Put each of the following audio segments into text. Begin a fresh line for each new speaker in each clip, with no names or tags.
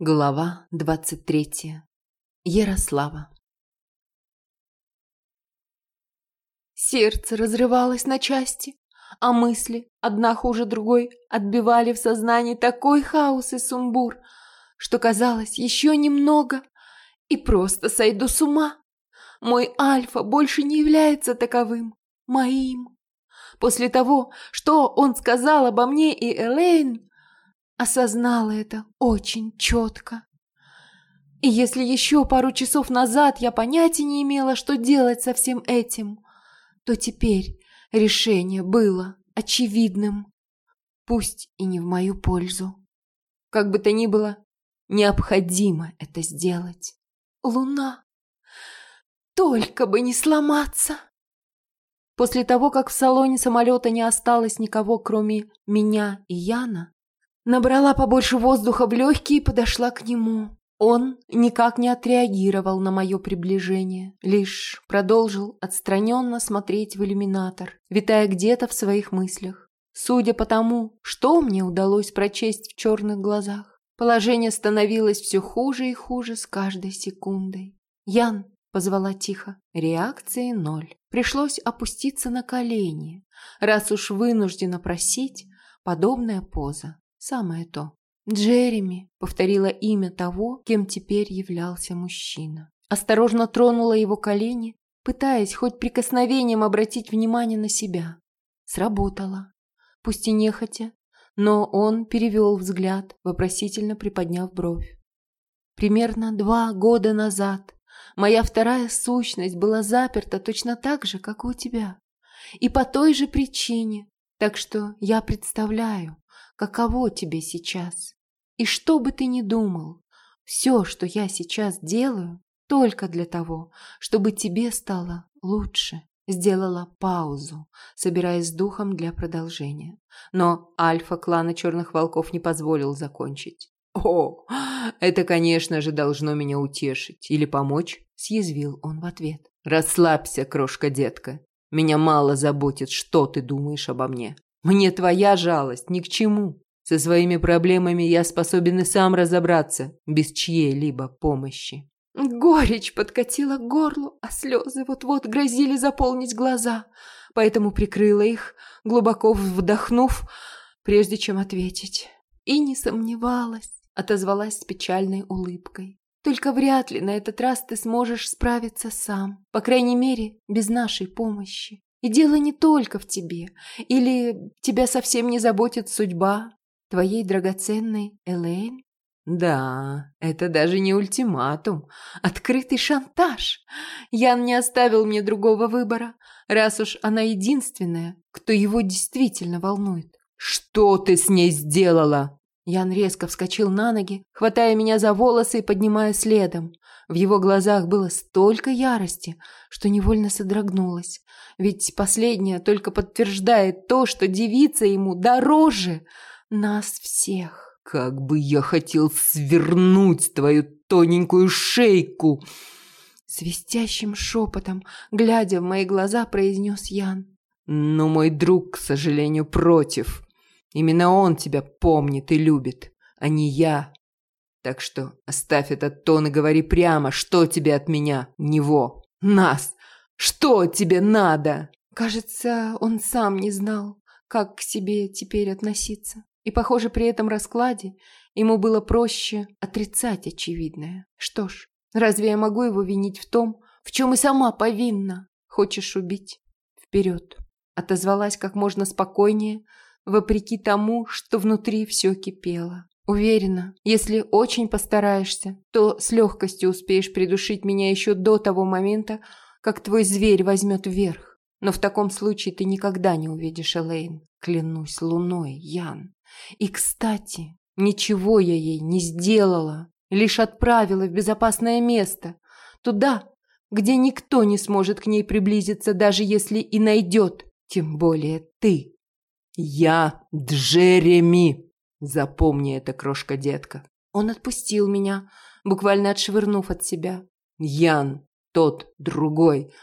Глава двадцать третья. Ярослава. Сердце разрывалось на части, а мысли, одна хуже другой, отбивали в сознании такой хаос и сумбур, что казалось, еще немного и просто сойду с ума. Мой Альфа больше не является таковым, моим. После того, что он сказал обо мне и Элейн, осознала это очень четко. И если еще пару часов назад я понятия не имела, что делать со всем этим, то теперь решение было очевидным, пусть и не в мою пользу. Как бы то ни было, необходимо это сделать. Луна! Только бы не сломаться! После того, как в салоне самолета не осталось никого, кроме меня и Яна, Набрала побольше воздуха в легкие и подошла к нему. Он никак не отреагировал на мое приближение, лишь продолжил отстраненно смотреть в иллюминатор, витая где-то в своих мыслях. Судя по тому, что мне удалось прочесть в черных глазах, положение становилось все хуже и хуже с каждой секундой. «Ян!» – позвала тихо. Реакции ноль. Пришлось опуститься на колени. Раз уж вынуждена просить, подобная поза Самое то. «Джереми», — повторила имя того, кем теперь являлся мужчина. Осторожно тронула его колени, пытаясь хоть прикосновением обратить внимание на себя. Сработало. Пусть и нехотя, но он перевел взгляд, вопросительно приподняв бровь. Примерно два года назад моя вторая сущность была заперта точно так же, как и у тебя. И по той же причине. Так что я представляю, каково тебе сейчас. И что бы ты ни думал, все, что я сейчас делаю, только для того, чтобы тебе стало лучше. Сделала паузу, собираясь с духом для продолжения. Но альфа клана Черных Волков не позволил закончить. «О, это, конечно же, должно меня утешить или помочь», – съязвил он в ответ. «Расслабься, крошка-детка. Меня мало заботит, что ты думаешь обо мне. Мне твоя жалость ни к чему. Со своими проблемами я способен и сам разобраться, без чьей-либо помощи. Горечь подкатила к горлу, а слезы вот-вот грозили заполнить глаза, поэтому прикрыла их, глубоко вдохнув, прежде чем ответить. И не сомневалась, отозвалась с печальной улыбкой. Только вряд ли на этот раз ты сможешь справиться сам, по крайней мере, без нашей помощи. И дело не только в тебе. Или тебя совсем не заботит судьба твоей драгоценной Элейн? Да, это даже не ультиматум, открытый шантаж. Ян не оставил мне другого выбора, раз уж она единственная, кто его действительно волнует. Что ты с ней сделала? Ян резко вскочил на ноги, хватая меня за волосы и поднимая следом. В его глазах было столько ярости, что невольно содрогнулась. Ведь последнее только подтверждает то, что девица ему дороже нас всех. «Как бы я хотел свернуть твою тоненькую шейку!» Свистящим шепотом, глядя в мои глаза, произнес Ян. «Но мой друг, к сожалению, против. Именно он тебя помнит и любит, а не я. Так что оставь этот тон и говори прямо, что тебе от меня, него, нас. Что тебе надо?» Кажется, он сам не знал, как к себе теперь относиться. И, похоже, при этом раскладе ему было проще отрицать очевидное. Что ж, разве я могу его винить в том, в чем и сама повинна? Хочешь убить? Вперед. Отозвалась как можно спокойнее, вопреки тому, что внутри все кипело. Уверена, если очень постараешься, то с легкостью успеешь придушить меня еще до того момента, как твой зверь возьмет вверх. Но в таком случае ты никогда не увидишь Элейн. Клянусь луной, Ян. И, кстати, ничего я ей не сделала. Лишь отправила в безопасное место. Туда, где никто не сможет к ней приблизиться, даже если и найдет. Тем более ты. Я Джереми. Запомни это, крошка-детка. Он отпустил меня, буквально отшвырнув от себя. Ян, тот, другой.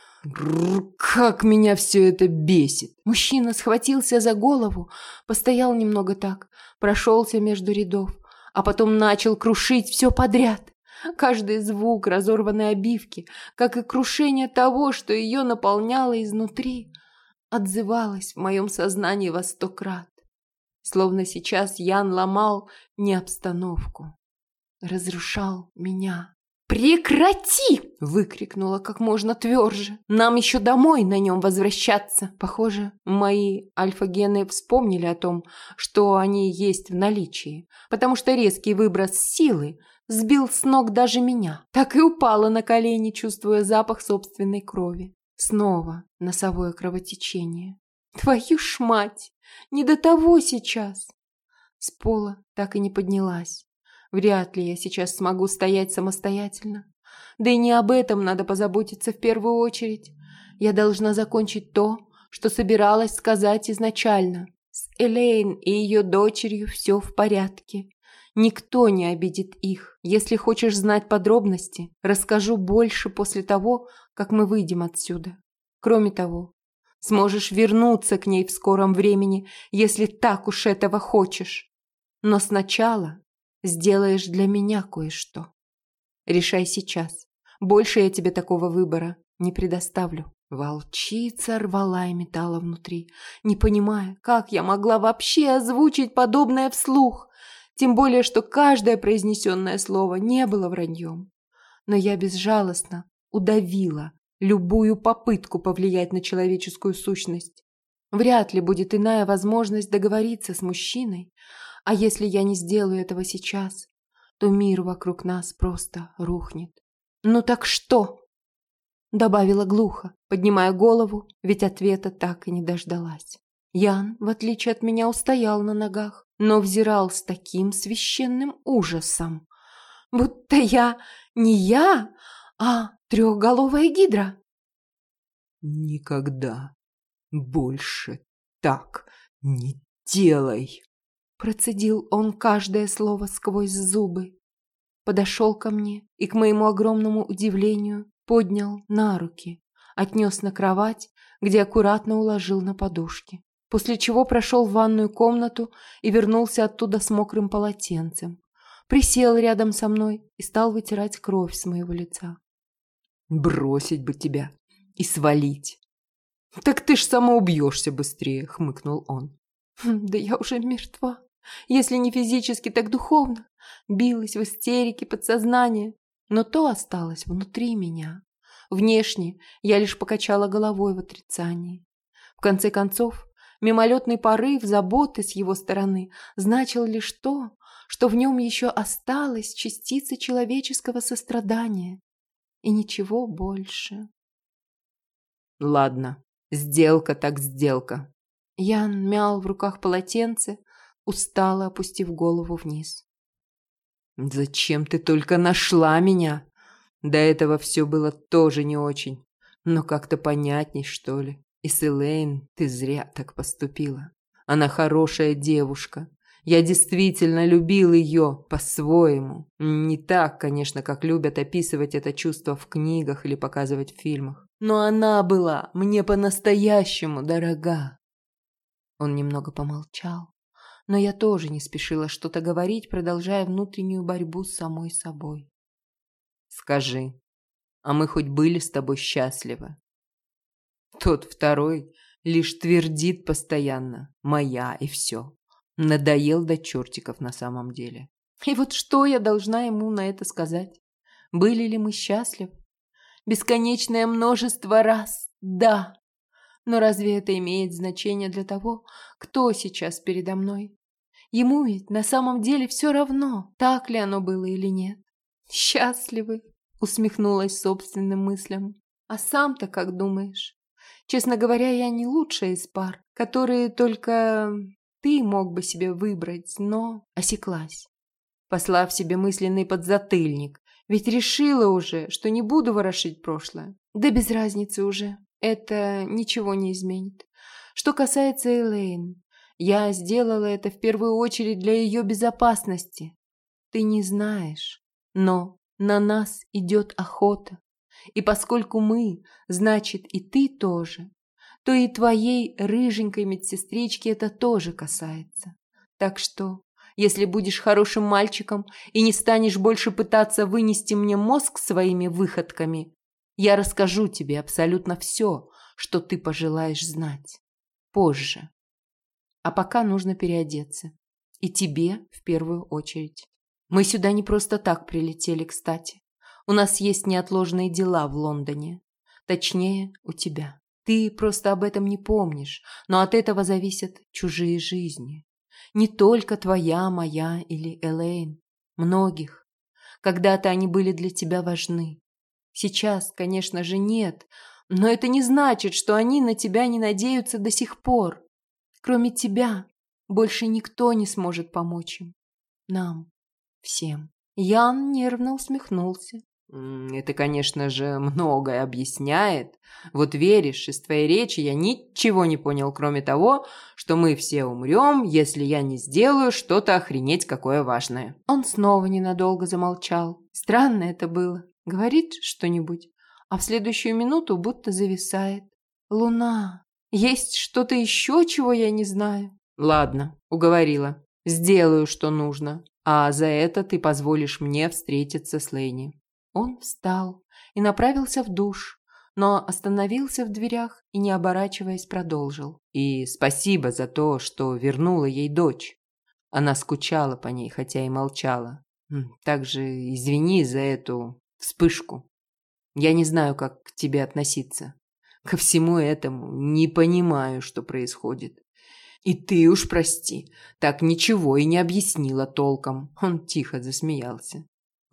как меня все это бесит. Мужчина схватился за голову, постоял немного так, прошелся между рядов, а потом начал крушить все подряд. Каждый звук разорванной обивки, как и крушение того, что ее наполняло изнутри, отзывалось в моем сознании во сто крат. Словно сейчас Ян ломал не обстановку, разрушал меня. «Прекрати!» – выкрикнула как можно тверже. «Нам еще домой на нем возвращаться!» Похоже, мои альфа-гены вспомнили о том, что они есть в наличии, потому что резкий выброс силы сбил с ног даже меня. Так и упала на колени, чувствуя запах собственной крови. Снова носовое кровотечение. Твою ж мать! Не до того сейчас! С пола так и не поднялась. Вряд ли я сейчас смогу стоять самостоятельно. Да и не об этом надо позаботиться в первую очередь. Я должна закончить то, что собиралась сказать изначально. С Элейн и ее дочерью все в порядке. Никто не обидит их. Если хочешь знать подробности, расскажу больше после того, как мы выйдем отсюда. Кроме того, сможешь вернуться к ней в скором времени, если так уж этого хочешь. Но сначала сделаешь для меня кое-что. Решай сейчас. Больше я тебе такого выбора не предоставлю. Волчица рвала и металла внутри, не понимая, как я могла вообще озвучить подобное вслух. Тем более, что каждое произнесенное слово не было враньем. Но я безжалостно удавила любую попытку повлиять на человеческую сущность. Вряд ли будет иная возможность договориться с мужчиной, а если я не сделаю этого сейчас, то мир вокруг нас просто рухнет. «Ну так что?» Добавила глухо, поднимая голову, ведь ответа так и не дождалась. Ян, в отличие от меня, устоял на ногах, но взирал с таким священным ужасом, будто я не я, а трехголовая гидра.
«Никогда больше так не делай!»
Процедил он каждое слово сквозь зубы. Подошел ко мне и, к моему огромному удивлению, поднял на руки, отнес на кровать, где аккуратно уложил на подушке. После чего прошел в ванную комнату и вернулся оттуда с мокрым полотенцем. Присел рядом со мной и стал вытирать кровь с моего лица.
«Бросить бы тебя и свалить!» «Так ты ж самоубьешься быстрее!» — хмыкнул он.
«Хм, «Да я уже мертва!» Если не физически, так духовно. Билась в истерике подсознание. Но то осталось внутри меня. Внешне я лишь покачала головой в отрицании. В конце концов, мимолетный порыв заботы с его стороны значил лишь то, что в нем еще осталась частица человеческого сострадания. И ничего больше.
Ладно, сделка так сделка.
Ян мял в руках полотенце, устало опустив голову вниз.
«Зачем ты только нашла меня? До этого все было тоже не очень, но как-то понятней, что ли. И с Элейн ты зря так поступила. Она хорошая девушка. Я действительно любил ее по-своему. Не так, конечно, как любят описывать это чувство в книгах или показывать в фильмах. Но она была мне по-настоящему дорога.
Он немного помолчал, но я тоже не спешила что-то говорить, продолжая внутреннюю борьбу с самой собой.
«Скажи, а мы хоть были с тобой счастливы?» Тот второй лишь твердит постоянно «моя» и все. Надоел до чертиков на самом деле.
И вот что я должна ему на это сказать? Были ли мы счастливы? Бесконечное множество раз, да. Но разве это имеет значение для того, кто сейчас передо мной? Ему ведь на самом деле все равно, так ли оно было или нет. Счастливы, усмехнулась собственным мыслям. А сам-то как думаешь? Честно говоря, я не лучшая из пар, которые только ты мог бы себе выбрать, но осеклась. Послав себе мысленный подзатыльник, ведь решила уже, что не буду ворошить прошлое. Да без разницы уже. Это ничего не изменит. Что касается Элейн, я сделала это в первую очередь для ее безопасности. Ты не знаешь, но на нас идет охота. И поскольку мы, значит и ты тоже, то и твоей рыженькой медсестрички это тоже касается. Так что если будешь хорошим мальчиком и не станешь больше пытаться вынести мне мозг своими выходками, я расскажу тебе абсолютно все, что ты пожелаешь знать. Позже. А пока нужно переодеться. И тебе в первую очередь. Мы сюда не просто так прилетели, кстати. У нас есть неотложные дела в Лондоне. Точнее, у тебя. Ты просто об этом не помнишь, но от этого зависят чужие жизни. Не только твоя, моя или Элейн. Многих. Когда-то они были для тебя важны. Сейчас, конечно же, нет, но это не значит, что они на тебя не надеются до сих пор. Кроме тебя, больше никто не сможет помочь им. Нам. Всем. Ян нервно усмехнулся.
Это, конечно же, многое объясняет. Вот веришь, из твоей речи я ничего не понял, кроме того, что мы все умрем, если я не сделаю что-то охренеть какое важное.
Он снова ненадолго замолчал. Странно это было. Говорит что-нибудь, а в следующую минуту будто зависает. Луна. Есть что-то еще, чего я не знаю?
Ладно, уговорила. Сделаю, что нужно. А за это ты позволишь мне встретиться с Лэйни.
Он встал и направился в душ, но остановился в дверях и, не оборачиваясь, продолжил.
«И спасибо за то, что вернула ей дочь. Она скучала по ней, хотя и молчала. Также извини за эту вспышку. Я не знаю, как к тебе относиться. Ко всему этому не понимаю, что происходит. И ты уж прости, так ничего и не объяснила толком». Он тихо засмеялся.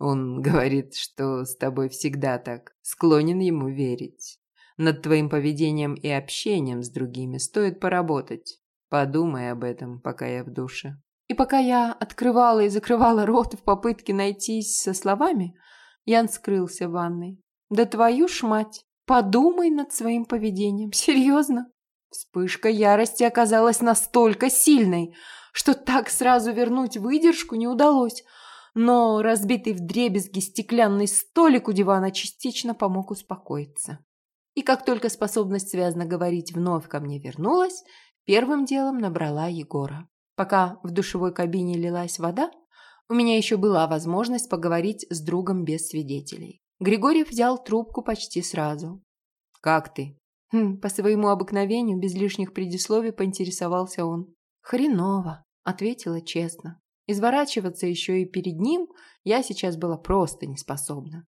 Он говорит, что с тобой всегда так. Склонен ему верить. Над твоим поведением и общением с другими стоит поработать. Подумай об этом, пока я в душе.
И пока я открывала и закрывала рот в попытке найтись со словами, Ян скрылся в ванной. Да твою ж мать! Подумай над своим поведением. Серьезно? Вспышка ярости оказалась настолько сильной, что так сразу вернуть выдержку не удалось – но разбитый вдребезги стеклянный столик у дивана частично помог успокоиться. И как только способность связно говорить вновь ко мне вернулась, первым делом набрала Егора. Пока в душевой кабине лилась вода, у меня еще была возможность поговорить с другом без свидетелей. Григорьев взял трубку почти сразу.
«Как ты?»
хм, По своему обыкновению, без лишних предисловий, поинтересовался он. «Хреново», — ответила честно. Изворачиваться еще и перед ним я сейчас была просто не способна.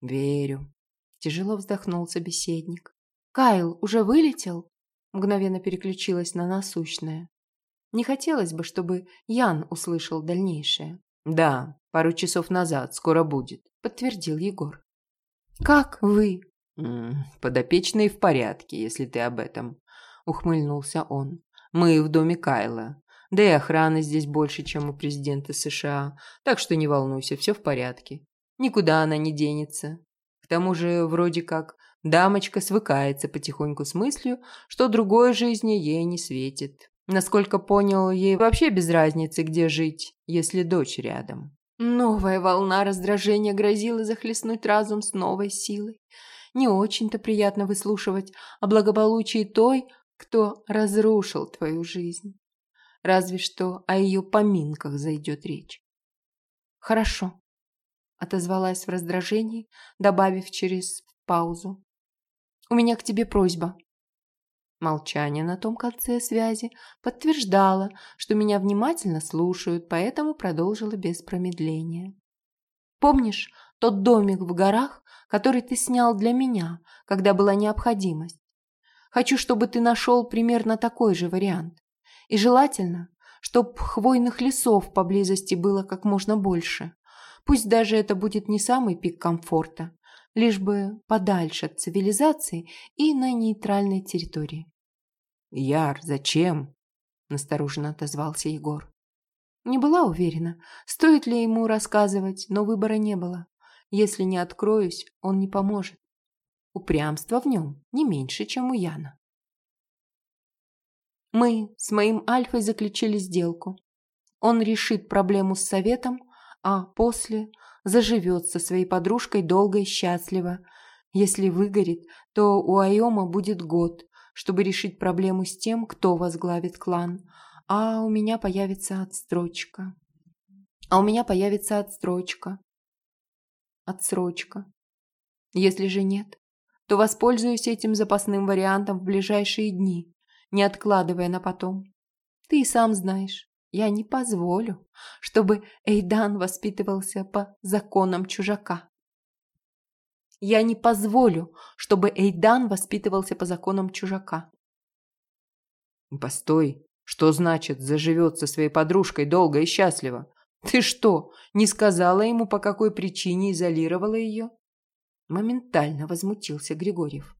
«Верю», – тяжело вздохнул собеседник.
«Кайл уже вылетел?» Мгновенно переключилась на насущное. Не хотелось бы, чтобы Ян услышал дальнейшее.
«Да, пару часов назад, скоро будет», – подтвердил Егор.
«Как вы?»
«Подопечные в порядке, если ты об этом», – ухмыльнулся он. «Мы в доме Кайла. Да и охраны здесь больше, чем у президента США. Так что не волнуйся, все в порядке. Никуда она не денется. К тому же, вроде как, дамочка свыкается потихоньку с мыслью, что другой жизни ей не светит. Насколько понял, ей вообще без разницы, где жить, если дочь рядом.
Новая волна раздражения грозила захлестнуть разум с новой силой. Не очень-то приятно выслушивать о благополучии той, кто разрушил твою жизнь разве что о ее поминках зайдет речь. «Хорошо», — отозвалась в раздражении, добавив через паузу. «У меня к тебе просьба». Молчание на том конце связи подтверждало, что меня внимательно слушают, поэтому продолжила без промедления. «Помнишь тот домик в горах, который ты снял для меня, когда была необходимость? Хочу, чтобы ты нашел примерно такой же вариант. И желательно, чтоб хвойных лесов поблизости было как можно больше. Пусть даже это будет не самый пик комфорта, лишь бы подальше от цивилизации и на нейтральной территории.
«Яр, зачем?» – настороженно отозвался Егор.
Не была уверена, стоит ли ему рассказывать, но выбора не было. Если не откроюсь, он не поможет. Упрямство в нем не меньше, чем у Яна. Мы с моим Альфой заключили сделку. Он решит проблему с советом, а после заживет со своей подружкой долго и счастливо. Если выгорит, то у Айома будет год, чтобы решить проблему с тем, кто возглавит клан. а у меня появится отстрочка. А у меня появится отстрочка. Отсрочка. Если же нет, то воспользуюсь этим запасным вариантом в ближайшие дни, не откладывая на потом. Ты и сам знаешь, я не позволю, чтобы Эйдан воспитывался по законам чужака. Я не позволю, чтобы Эйдан воспитывался по законам чужака.
Постой, что значит заживет со своей подружкой долго и счастливо? Ты что, не сказала ему, по какой причине изолировала ее? Моментально возмутился Григорьев.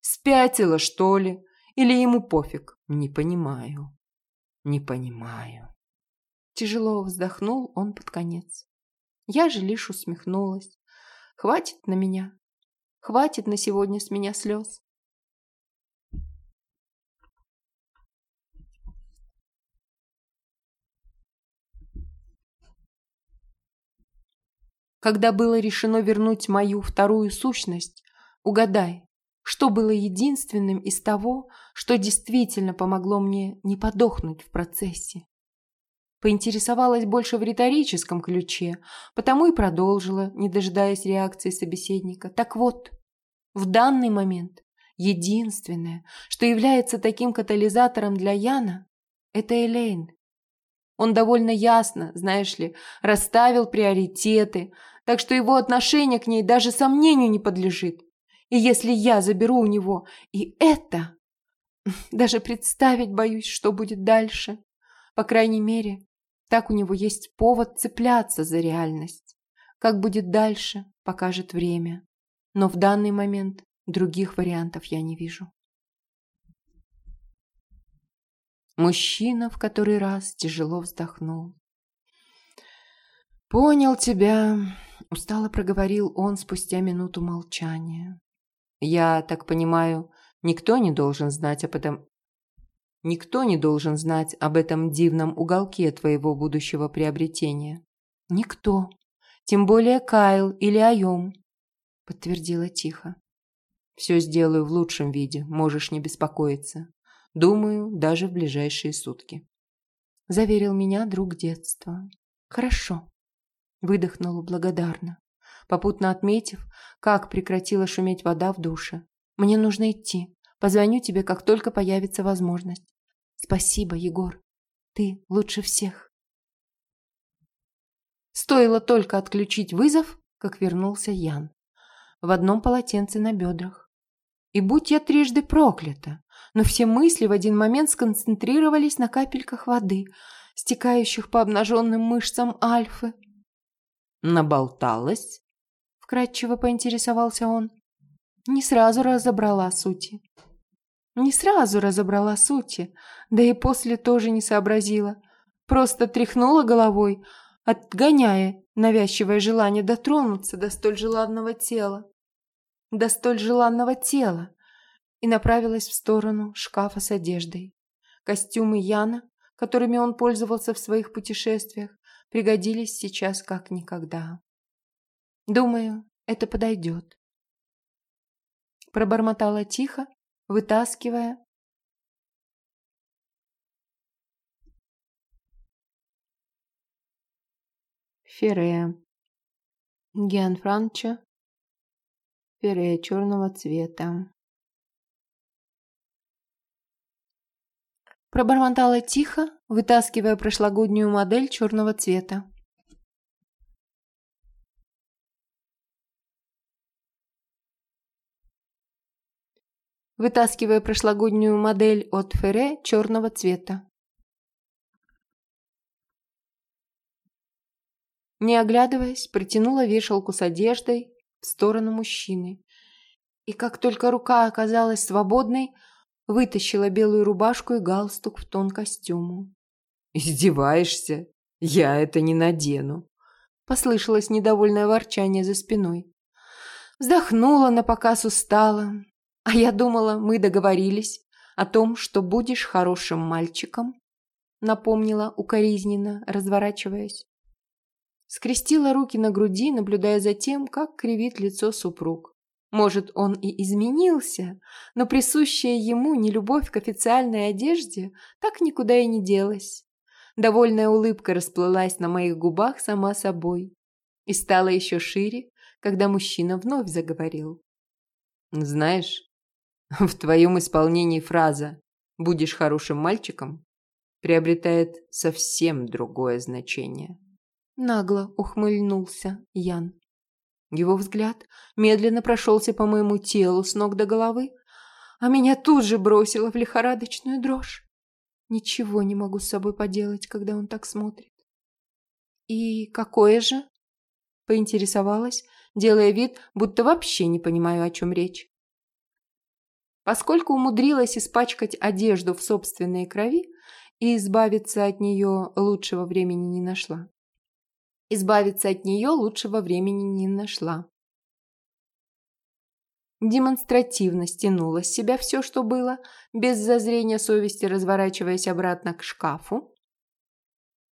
Спятила, что ли? Или ему пофиг? Не понимаю. Не понимаю.
Тяжело вздохнул он под конец. Я же лишь усмехнулась. Хватит на меня. Хватит на сегодня с меня слез. Когда было решено вернуть мою вторую сущность, угадай, что было единственным из того, что действительно помогло мне не подохнуть в процессе. Поинтересовалась больше в риторическом ключе, потому и продолжила, не дожидаясь реакции собеседника. Так вот, в данный момент единственное, что является таким катализатором для Яна, это Элейн. Он довольно ясно, знаешь ли, расставил приоритеты, так что его отношение к ней даже сомнению не подлежит. И если я заберу у него и это, даже представить боюсь, что будет дальше. По крайней мере, так у него есть повод цепляться за реальность. Как будет дальше, покажет время. Но в данный момент других вариантов я не вижу. Мужчина в который раз тяжело вздохнул. «Понял тебя», — устало проговорил он спустя минуту молчания. «Я так понимаю, никто не должен знать об этом Никто не должен знать об этом дивном уголке твоего будущего приобретения. Никто. Тем более Кайл или Айом, подтвердила тихо. Все сделаю в лучшем виде, можешь не беспокоиться. Думаю, даже в ближайшие сутки. Заверил меня друг детства. Хорошо. Выдохнула благодарно, попутно отметив, как прекратила шуметь вода в душе. Мне нужно идти. Позвоню тебе, как только появится возможность. Спасибо, Егор. Ты лучше всех. Стоило только отключить вызов, как вернулся Ян. В одном полотенце на бедрах. И будь я трижды проклята, но все мысли в один момент сконцентрировались на капельках воды, стекающих по обнаженным мышцам Альфы.
«Наболталась?»
— вкратчиво поинтересовался он. Не сразу разобрала сути. Не сразу разобрала сути, да и после тоже не сообразила. Просто тряхнула головой, отгоняя навязчивое желание дотронуться до столь желанного тела. До столь желанного тела. И направилась в сторону шкафа с одеждой. Костюмы Яна, которыми он пользовался в своих путешествиях, пригодились сейчас как никогда. Думаю, это подойдет. Пробормотала тихо, вытаскивая Ферре. Гианфранчо. Ферре черного цвета. Пробормотала тихо, вытаскивая прошлогоднюю модель черного цвета. Вытаскивая прошлогоднюю модель от Ферре черного цвета. Не оглядываясь, протянула вешалку с одеждой в сторону мужчины. И как только рука оказалась свободной, вытащила белую рубашку и галстук в тон костюму.
«Издеваешься? Я это не надену!»
Послышалось недовольное ворчание за спиной. Вздохнула, на показ устала. А я думала, мы договорились о том, что будешь хорошим мальчиком, напомнила укоризненно, разворачиваясь. Скрестила руки на груди, наблюдая за тем, как кривит лицо супруг. Может, он и изменился, но присущая ему нелюбовь к официальной одежде так никуда и не делась. Довольная улыбка расплылась на моих губах сама собой и стала еще шире, когда мужчина вновь заговорил.
«Знаешь, в твоем исполнении фраза «будешь хорошим мальчиком» приобретает совсем другое значение.
Нагло ухмыльнулся Ян. Его взгляд медленно прошелся по моему телу с ног до головы, а меня тут же бросило в лихорадочную дрожь. Ничего не могу с собой поделать, когда он так смотрит. «И какое же?» – поинтересовалась, делая вид, будто вообще не понимаю, о чем речь. Поскольку умудрилась испачкать одежду в собственной крови и избавиться от нее лучшего времени не нашла. Избавиться от нее лучшего времени не нашла. Демонстративно стянула с себя все, что было, без зазрения совести разворачиваясь обратно к шкафу,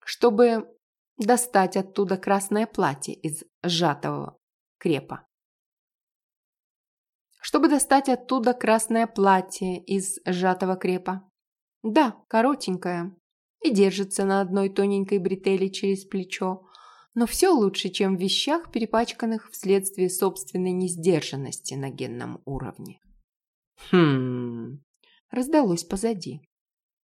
чтобы достать оттуда красное платье из сжатого крепа. Чтобы достать оттуда красное платье из сжатого крепа. Да, коротенькое. И держится на одной тоненькой бретели через плечо, но все лучше, чем в вещах, перепачканных вследствие собственной несдержанности на генном уровне.
«Хм...»
раздалось позади.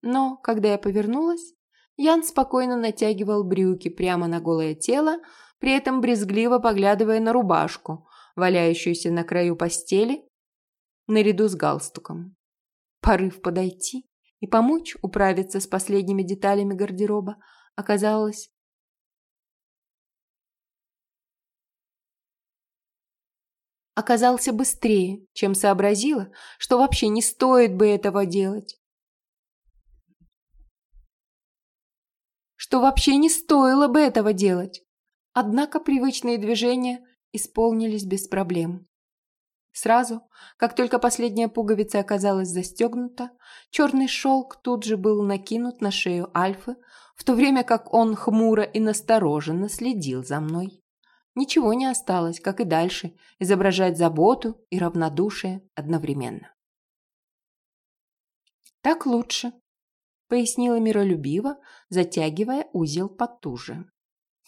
Но, когда я повернулась, Ян спокойно натягивал брюки прямо на голое тело, при этом брезгливо поглядывая на рубашку, валяющуюся на краю постели, наряду с галстуком. Порыв подойти и помочь управиться с последними деталями гардероба оказалось оказался быстрее, чем сообразила, что вообще не стоит бы этого делать. Что вообще не стоило бы этого делать. Однако привычные движения исполнились без проблем. Сразу, как только последняя пуговица оказалась застегнута, черный шелк тут же был накинут на шею Альфы, в то время как он хмуро и настороженно следил за мной. Ничего не осталось, как и дальше, изображать заботу и равнодушие одновременно. «Так лучше», — пояснила миролюбиво, затягивая узел потуже.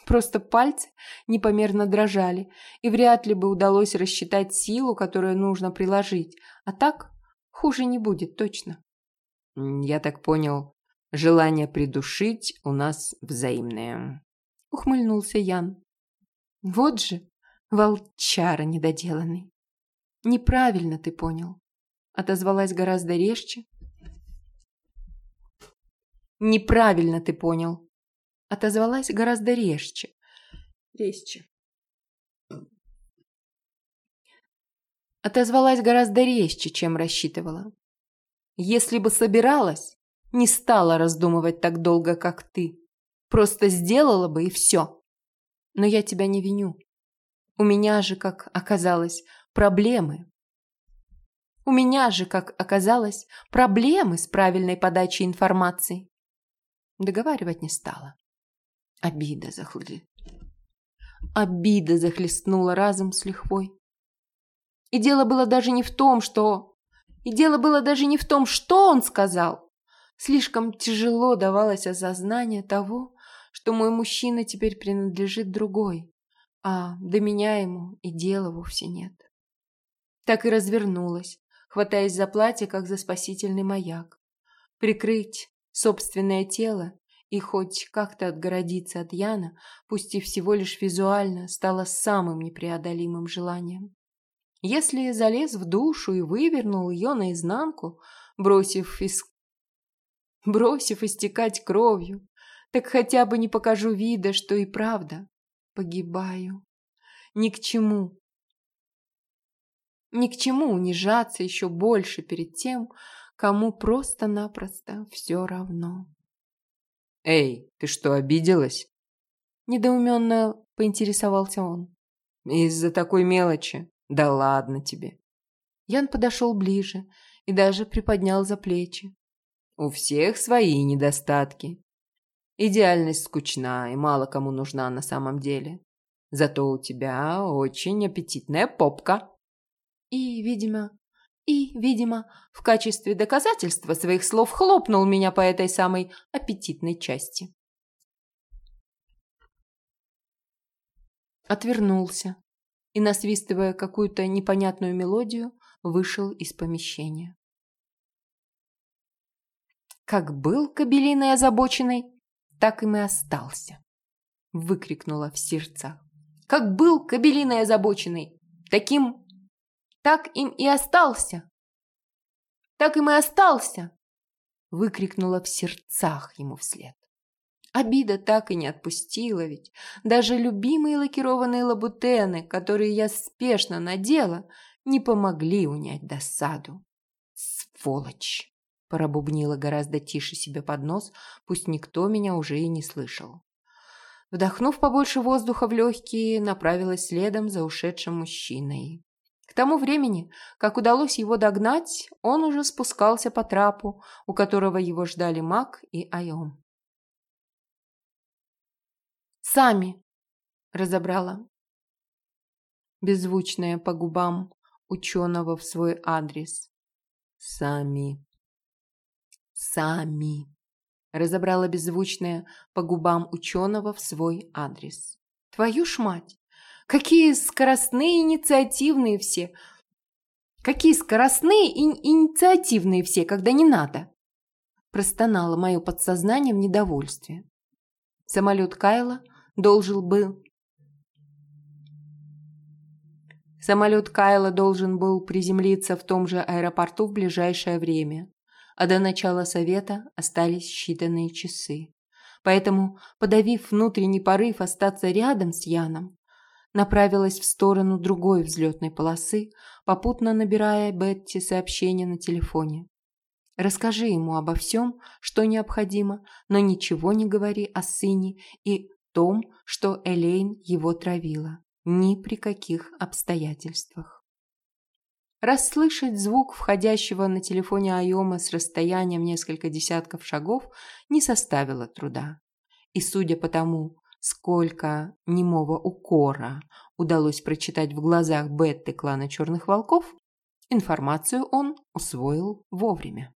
Просто пальцы непомерно дрожали, и вряд ли бы удалось рассчитать силу, которую нужно приложить, а так хуже не будет точно.
«Я так понял, желание придушить у нас взаимное», —
ухмыльнулся Ян. Вот же, волчара недоделанный. Неправильно ты понял. Отозвалась гораздо резче. Неправильно ты понял. Отозвалась гораздо резче. Резче. Отозвалась гораздо резче, чем рассчитывала. Если бы собиралась, не стала раздумывать так долго, как ты. Просто сделала бы и все. Но я тебя не виню. У меня же, как оказалось, проблемы. У меня же, как оказалось, проблемы с правильной подачей информации. Договаривать не стала. Обида захлы... Обида захлестнула разом с лихвой. И дело было даже не в том, что... И дело было даже не в том, что он сказал. Слишком тяжело давалось осознание того, что мой мужчина теперь принадлежит другой, а до меня ему и дела вовсе нет. Так и развернулась, хватаясь за платье, как за спасительный маяк. Прикрыть собственное тело и хоть как-то отгородиться от Яна, пусть и всего лишь визуально, стало самым непреодолимым желанием. Если залез в душу и вывернул ее наизнанку, бросив, ис... бросив истекать кровью, так хотя бы не покажу вида, что и правда погибаю. Ни к чему. Ни к чему унижаться еще больше перед тем, кому просто-напросто все равно.
«Эй, ты что, обиделась?»
Недоуменно поинтересовался он.
«Из-за такой мелочи? Да ладно тебе».
Ян подошел ближе и даже приподнял за плечи.
«У всех свои недостатки. Идеальность скучна и мало кому нужна на самом деле. Зато у тебя очень аппетитная попка.
И, видимо, и, видимо, в качестве доказательства своих слов хлопнул меня по этой самой аппетитной части. Отвернулся и, насвистывая какую-то непонятную мелодию, вышел из помещения. Как был кабелиной озабоченной, так им и остался, выкрикнула в сердцах. Как был кабелиной озабоченной, таким так им и остался. Так им и остался, выкрикнула в сердцах ему вслед. Обида так и не отпустила ведь. Даже любимые лакированные лабутены, которые я спешно надела, не помогли унять досаду. Сволочь! Пробубнила гораздо тише себе под нос, пусть никто меня уже и не слышал. Вдохнув побольше воздуха в легкие, направилась следом за ушедшим мужчиной. Тому времени, как удалось его догнать, он уже спускался по трапу, у которого его ждали Мак и Айом. «Сами!» – разобрала. Беззвучное по губам ученого в свой адрес. «Сами!» «Сами!» – разобрала беззвучное по губам ученого в свой адрес. «Твою ж мать! Какие скоростные инициативные все! Какие скоростные и инициативные все, когда не надо!» Простонало мое подсознание в недовольстве. Самолет Кайла должен был... Самолет Кайла должен был приземлиться в том же аэропорту в ближайшее время, а до начала совета остались считанные часы. Поэтому, подавив внутренний порыв остаться рядом с Яном, направилась в сторону другой взлетной полосы, попутно набирая Бетти сообщение на телефоне. Расскажи ему обо всем, что необходимо, но ничего не говори о сыне и том, что Элейн его травила. Ни при каких обстоятельствах. Расслышать звук входящего на телефоне Айома с расстоянием несколько десятков шагов не составило труда. И судя по тому, Сколько немого укора удалось прочитать в глазах Бетты клана Черных Волков, информацию он усвоил вовремя.